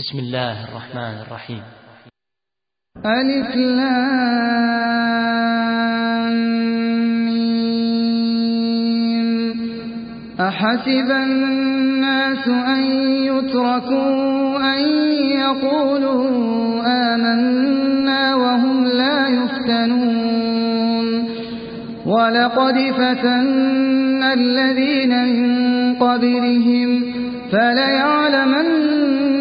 بسم الله الرحمن الرحيم. ألف أحسب الناس أن يتركوا أن يقولوا آمنا وهم لا يفتنون. ولقد فتنا الذين من قبلهم فليعلمن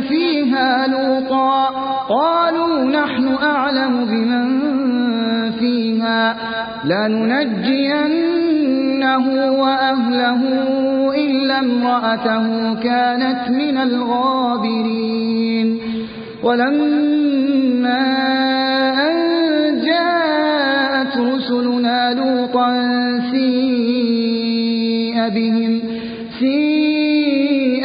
فيها لوطا. قالوا نحن أعلم بمن فيها. لننجينه وأهله إلا امرأته كانت من الغابرين. ولما أن جاءت رسل سيء بهم سيء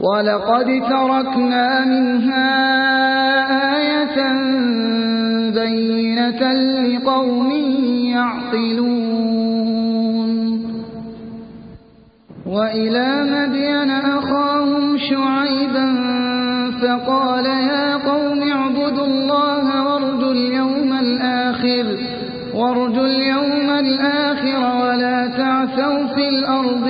ولقد تركنا منها آية بينة لقوم يعقلون وإلى مدين أخاهم شعيبا فقال يا قوم اعبدوا الله وارجوا اليوم الآخر وارجوا اليوم الآخر ولا تعثوا في الأرض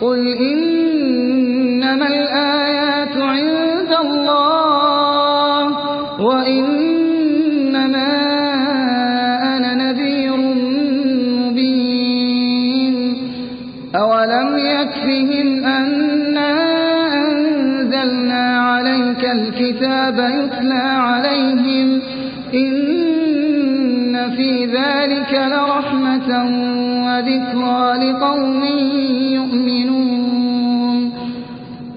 قل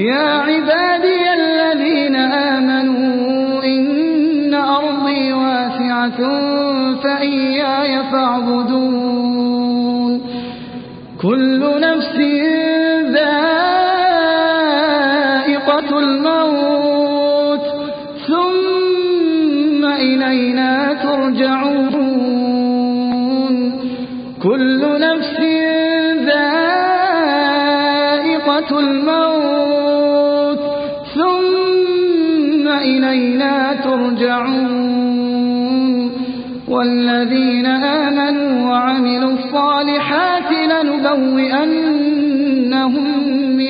يا عبادي الذين آمنوا إن أرضي واسعة فإياي فاعبدون. كل نفس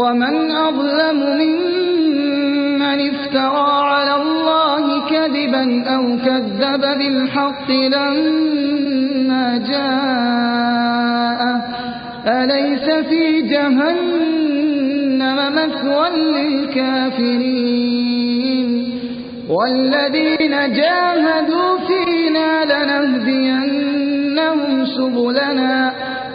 ومن أظلم ممن افترى على الله كذبا أو كذب بالحق لما جاءه أليس في جهنم مثوى للكافرين والذين جاهدوا فينا لنهدينهم سبلنا